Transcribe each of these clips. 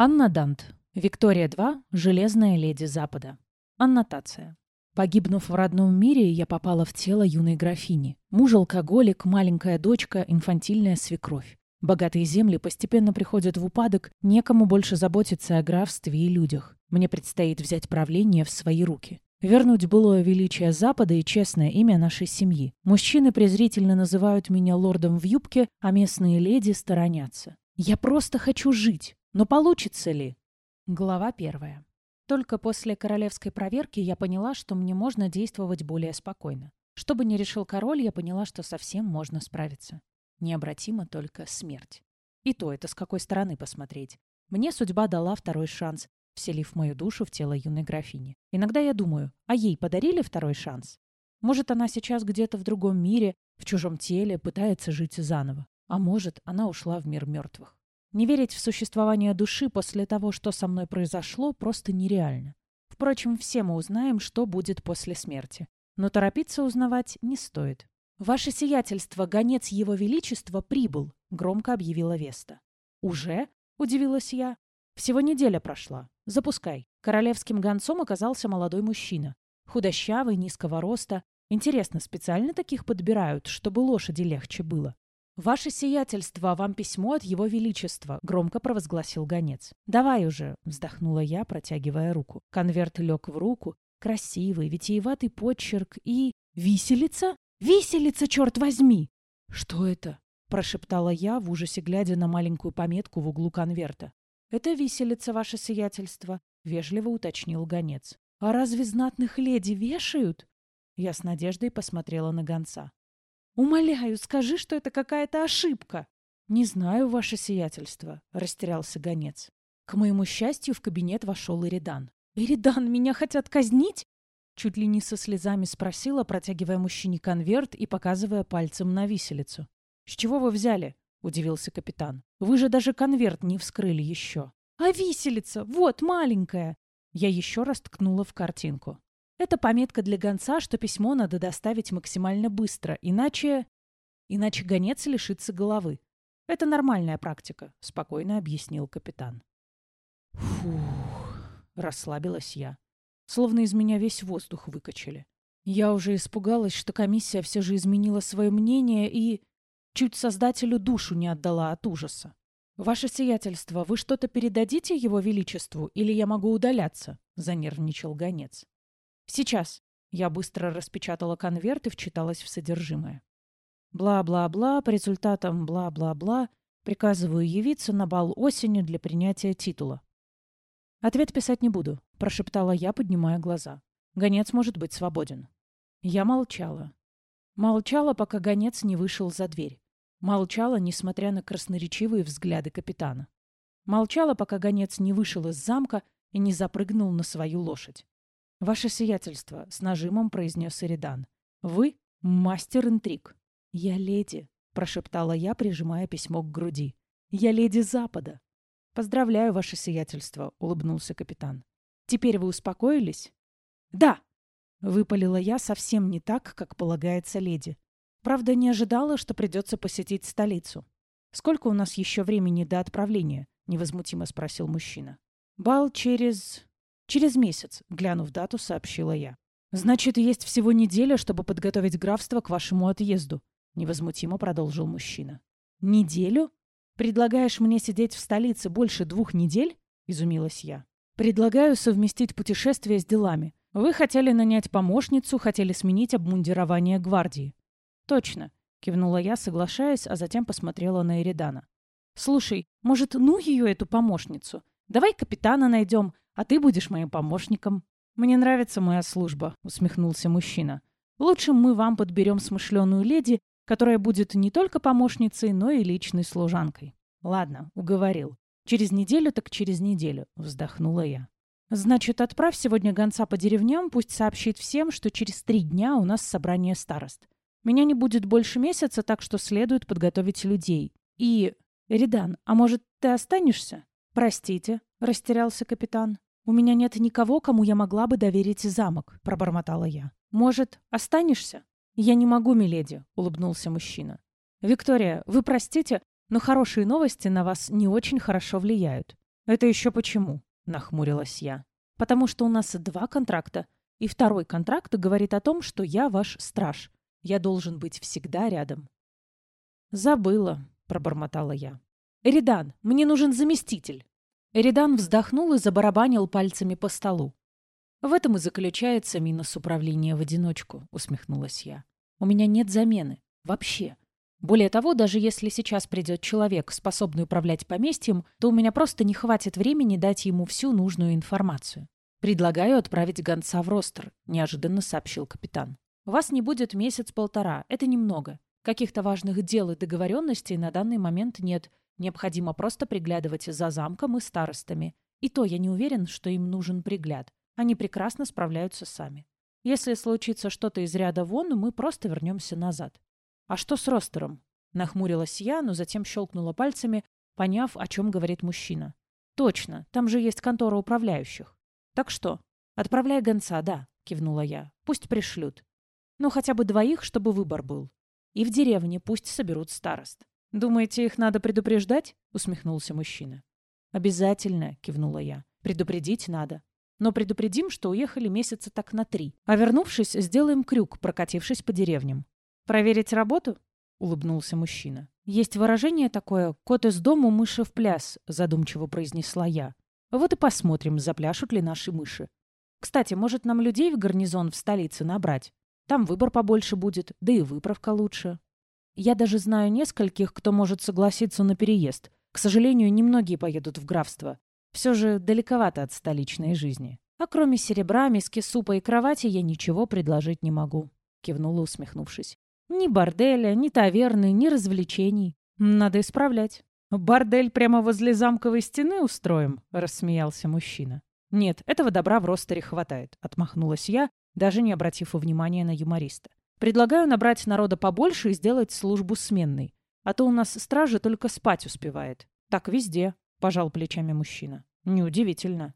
Анна Дант. Виктория 2. Железная леди Запада. Аннотация. Погибнув в родном мире, я попала в тело юной графини. Муж алкоголик, маленькая дочка, инфантильная свекровь. Богатые земли постепенно приходят в упадок, некому больше заботиться о графстве и людях. Мне предстоит взять правление в свои руки. Вернуть былое величие Запада и честное имя нашей семьи. Мужчины презрительно называют меня лордом в юбке, а местные леди сторонятся. Я просто хочу жить. Но получится ли? Глава первая. Только после королевской проверки я поняла, что мне можно действовать более спокойно. Что бы ни решил король, я поняла, что совсем можно справиться. Необратима только смерть. И то это с какой стороны посмотреть. Мне судьба дала второй шанс, вселив мою душу в тело юной графини. Иногда я думаю, а ей подарили второй шанс? Может, она сейчас где-то в другом мире, в чужом теле, пытается жить заново. А может, она ушла в мир мертвых. Не верить в существование души после того, что со мной произошло, просто нереально. Впрочем, все мы узнаем, что будет после смерти. Но торопиться узнавать не стоит. «Ваше сиятельство, гонец его величества, прибыл», — громко объявила Веста. «Уже?» — удивилась я. «Всего неделя прошла. Запускай». Королевским гонцом оказался молодой мужчина. Худощавый, низкого роста. Интересно, специально таких подбирают, чтобы лошади легче было. «Ваше сиятельство, вам письмо от его величества», — громко провозгласил гонец. «Давай уже», — вздохнула я, протягивая руку. Конверт лег в руку. Красивый, витиеватый почерк и... «Виселица? Виселица, черт возьми!» «Что это?» — прошептала я, в ужасе глядя на маленькую пометку в углу конверта. «Это виселица, ваше сиятельство», — вежливо уточнил гонец. «А разве знатных леди вешают?» Я с надеждой посмотрела на гонца. Умоляю, скажи, что это какая-то ошибка. Не знаю, ваше сиятельство, растерялся гонец. К моему счастью, в кабинет вошел Иридан. Иридан, меня хотят казнить? Чуть ли не со слезами спросила, протягивая мужчине конверт и показывая пальцем на виселицу. «С чего вы взяли?» — удивился капитан. «Вы же даже конверт не вскрыли еще». «А виселица? Вот, маленькая!» Я еще раз ткнула в картинку. Это пометка для гонца, что письмо надо доставить максимально быстро, иначе... Иначе гонец лишится головы. Это нормальная практика, спокойно объяснил капитан. Фух, расслабилась я. Словно из меня весь воздух выкачали. Я уже испугалась, что комиссия все же изменила свое мнение и... Чуть создателю душу не отдала от ужаса. «Ваше сиятельство, вы что-то передадите его величеству, или я могу удаляться?» — занервничал гонец. «Сейчас». Я быстро распечатала конверт и вчиталась в содержимое. Бла-бла-бла, по результатам бла-бла-бла, приказываю явиться на бал осенью для принятия титула. «Ответ писать не буду», — прошептала я, поднимая глаза. «Гонец может быть свободен». Я молчала. Молчала, пока гонец не вышел за дверь. Молчала, несмотря на красноречивые взгляды капитана. Молчала, пока гонец не вышел из замка и не запрыгнул на свою лошадь. «Ваше сиятельство», — с нажимом произнес Эридан. «Вы мастер интриг». «Я леди», — прошептала я, прижимая письмо к груди. «Я леди Запада». «Поздравляю, ваше сиятельство», — улыбнулся капитан. «Теперь вы успокоились?» «Да», — выпалила я совсем не так, как полагается леди. Правда, не ожидала, что придется посетить столицу. «Сколько у нас еще времени до отправления?» — невозмутимо спросил мужчина. «Бал через...» «Через месяц», — глянув дату, сообщила я. «Значит, есть всего неделя, чтобы подготовить графство к вашему отъезду», — невозмутимо продолжил мужчина. «Неделю? Предлагаешь мне сидеть в столице больше двух недель?» — изумилась я. «Предлагаю совместить путешествие с делами. Вы хотели нанять помощницу, хотели сменить обмундирование гвардии». «Точно», — кивнула я, соглашаясь, а затем посмотрела на Эридана. «Слушай, может, ну ее, эту помощницу? Давай капитана найдем, а ты будешь моим помощником. Мне нравится моя служба, усмехнулся мужчина. Лучше мы вам подберем смышленую леди, которая будет не только помощницей, но и личной служанкой. Ладно, уговорил. Через неделю так через неделю, вздохнула я. Значит, отправь сегодня гонца по деревням, пусть сообщит всем, что через три дня у нас собрание старост. Меня не будет больше месяца, так что следует подготовить людей. И... Эридан, а может, ты останешься? Простите, растерялся капитан. «У меня нет никого, кому я могла бы доверить замок», — пробормотала я. «Может, останешься?» «Я не могу, миледи», — улыбнулся мужчина. «Виктория, вы простите, но хорошие новости на вас не очень хорошо влияют. «Это еще почему?» — нахмурилась я. «Потому что у нас два контракта, и второй контракт говорит о том, что я ваш страж. Я должен быть всегда рядом». «Забыла», — пробормотала я. «Эридан, мне нужен заместитель». Эридан вздохнул и забарабанил пальцами по столу. «В этом и заключается минус управления в одиночку», — усмехнулась я. «У меня нет замены. Вообще. Более того, даже если сейчас придет человек, способный управлять поместьем, то у меня просто не хватит времени дать ему всю нужную информацию. «Предлагаю отправить гонца в ростер», — неожиданно сообщил капитан. «Вас не будет месяц-полтора. Это немного. Каких-то важных дел и договоренностей на данный момент нет. Необходимо просто приглядывать за замком и старостами. И то я не уверен, что им нужен пригляд. Они прекрасно справляются сами. Если случится что-то из ряда вон, мы просто вернемся назад. «А что с ростером?» Нахмурилась я, но затем щелкнула пальцами, поняв, о чем говорит мужчина. «Точно, там же есть контора управляющих». «Так что?» «Отправляй гонца, да», — кивнула я. «Пусть пришлют. Ну, хотя бы двоих, чтобы выбор был. И в деревне пусть соберут старост». «Думаете, их надо предупреждать?» — усмехнулся мужчина. «Обязательно», — кивнула я. «Предупредить надо. Но предупредим, что уехали месяца так на три. А вернувшись, сделаем крюк, прокатившись по деревням. «Проверить работу?» — улыбнулся мужчина. «Есть выражение такое «кот из дому, мыши в пляс», — задумчиво произнесла я. «Вот и посмотрим, запляшут ли наши мыши. Кстати, может, нам людей в гарнизон в столице набрать? Там выбор побольше будет, да и выправка лучше. Я даже знаю нескольких, кто может согласиться на переезд. К сожалению, немногие поедут в графство. Все же далековато от столичной жизни. А кроме серебра, миски супа и кровати я ничего предложить не могу», — кивнула, усмехнувшись. Ни борделя, ни таверны, ни развлечений. Надо исправлять. «Бордель прямо возле замковой стены устроим?» — рассмеялся мужчина. «Нет, этого добра в ростере хватает», — отмахнулась я, даже не обратив внимания на юмориста. «Предлагаю набрать народа побольше и сделать службу сменной. А то у нас стража только спать успевает. Так везде», — пожал плечами мужчина. «Неудивительно».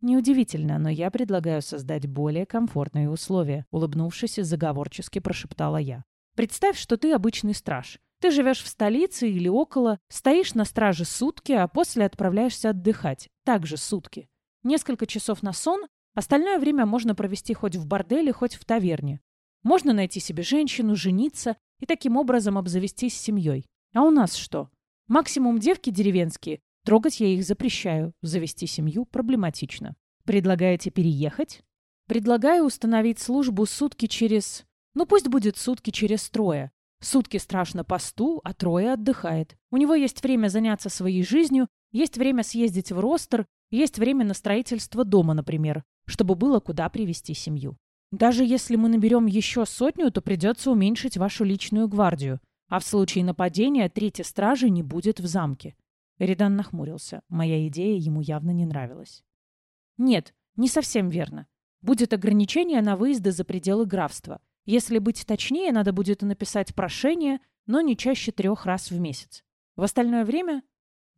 «Неудивительно, но я предлагаю создать более комфортные условия», — улыбнувшись, заговорчески прошептала я. Представь, что ты обычный страж. Ты живешь в столице или около, стоишь на страже сутки, а после отправляешься отдыхать. Также сутки. Несколько часов на сон, остальное время можно провести хоть в борделе, хоть в таверне. Можно найти себе женщину, жениться и таким образом обзавестись семьей. А у нас что? Максимум девки деревенские. Трогать я их запрещаю. Завести семью проблематично. Предлагаете переехать? Предлагаю установить службу сутки через... Ну пусть будет сутки через трое. Сутки страшно посту, а трое отдыхает. У него есть время заняться своей жизнью, есть время съездить в ростер, есть время на строительство дома, например, чтобы было куда привести семью. Даже если мы наберем еще сотню, то придется уменьшить вашу личную гвардию, а в случае нападения третья стража не будет в замке. Эридан нахмурился. Моя идея ему явно не нравилась. Нет, не совсем верно. Будет ограничение на выезды за пределы графства. Если быть точнее, надо будет написать прошение, но не чаще трех раз в месяц. В остальное время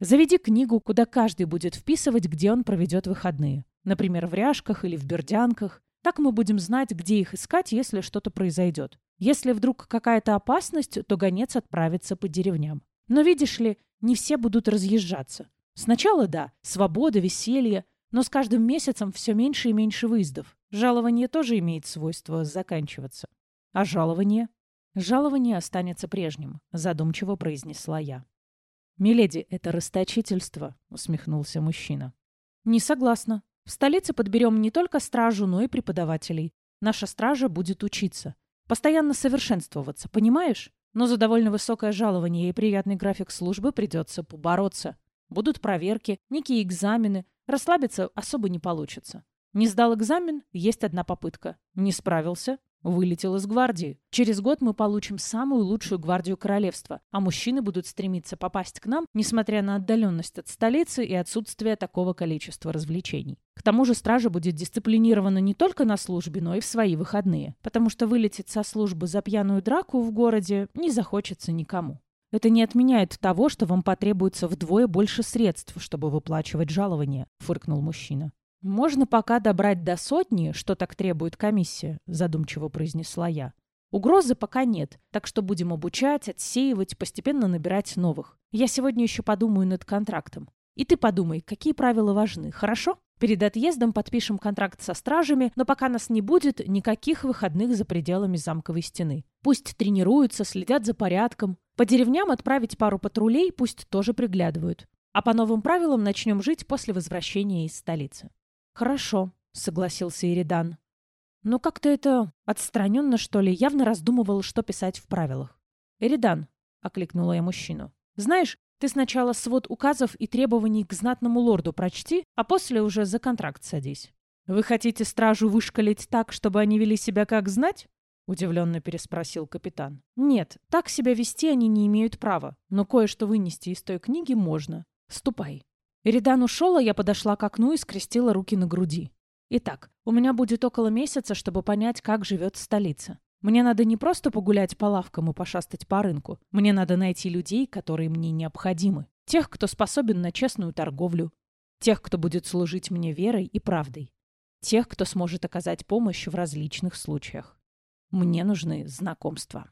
заведи книгу, куда каждый будет вписывать, где он проведет выходные. Например, в ряжках или в бердянках. Так мы будем знать, где их искать, если что-то произойдет. Если вдруг какая-то опасность, то гонец отправится по деревням. Но видишь ли, не все будут разъезжаться. Сначала да, свобода, веселье, но с каждым месяцем все меньше и меньше выездов. Жалование тоже имеет свойство заканчиваться. А жалование? Жалование останется прежним, задумчиво произнесла я. «Миледи, это расточительство», — усмехнулся мужчина. «Не согласна. В столице подберем не только стражу, но и преподавателей. Наша стража будет учиться. Постоянно совершенствоваться, понимаешь? Но за довольно высокое жалование и приятный график службы придется побороться. Будут проверки, некие экзамены. Расслабиться особо не получится. Не сдал экзамен – есть одна попытка. Не справился Вылетел из гвардии. Через год мы получим самую лучшую гвардию королевства, а мужчины будут стремиться попасть к нам, несмотря на отдаленность от столицы и отсутствие такого количества развлечений. К тому же стража будет дисциплинирована не только на службе, но и в свои выходные, потому что вылететь со службы за пьяную драку в городе не захочется никому. Это не отменяет того, что вам потребуется вдвое больше средств, чтобы выплачивать жалование, фыркнул мужчина. «Можно пока добрать до сотни, что так требует комиссия», — задумчиво произнесла я. «Угрозы пока нет, так что будем обучать, отсеивать, постепенно набирать новых. Я сегодня еще подумаю над контрактом. И ты подумай, какие правила важны, хорошо? Перед отъездом подпишем контракт со стражами, но пока нас не будет, никаких выходных за пределами замковой стены. Пусть тренируются, следят за порядком. По деревням отправить пару патрулей, пусть тоже приглядывают. А по новым правилам начнем жить после возвращения из столицы. Хорошо, согласился Иридан. Но как-то это отстраненно, что ли, явно раздумывал, что писать в правилах. «Эридан», — окликнула я мужчину, — «знаешь, ты сначала свод указов и требований к знатному лорду прочти, а после уже за контракт садись. Вы хотите стражу вышкалить так, чтобы они вели себя как знать? Удивленно переспросил капитан. Нет, так себя вести они не имеют права, но кое-что вынести из той книги можно. Ступай. Эридан ушел, а я подошла к окну и скрестила руки на груди. Итак, у меня будет около месяца, чтобы понять, как живет столица. Мне надо не просто погулять по лавкам и пошастать по рынку. Мне надо найти людей, которые мне необходимы. Тех, кто способен на честную торговлю. Тех, кто будет служить мне верой и правдой. Тех, кто сможет оказать помощь в различных случаях. Мне нужны знакомства.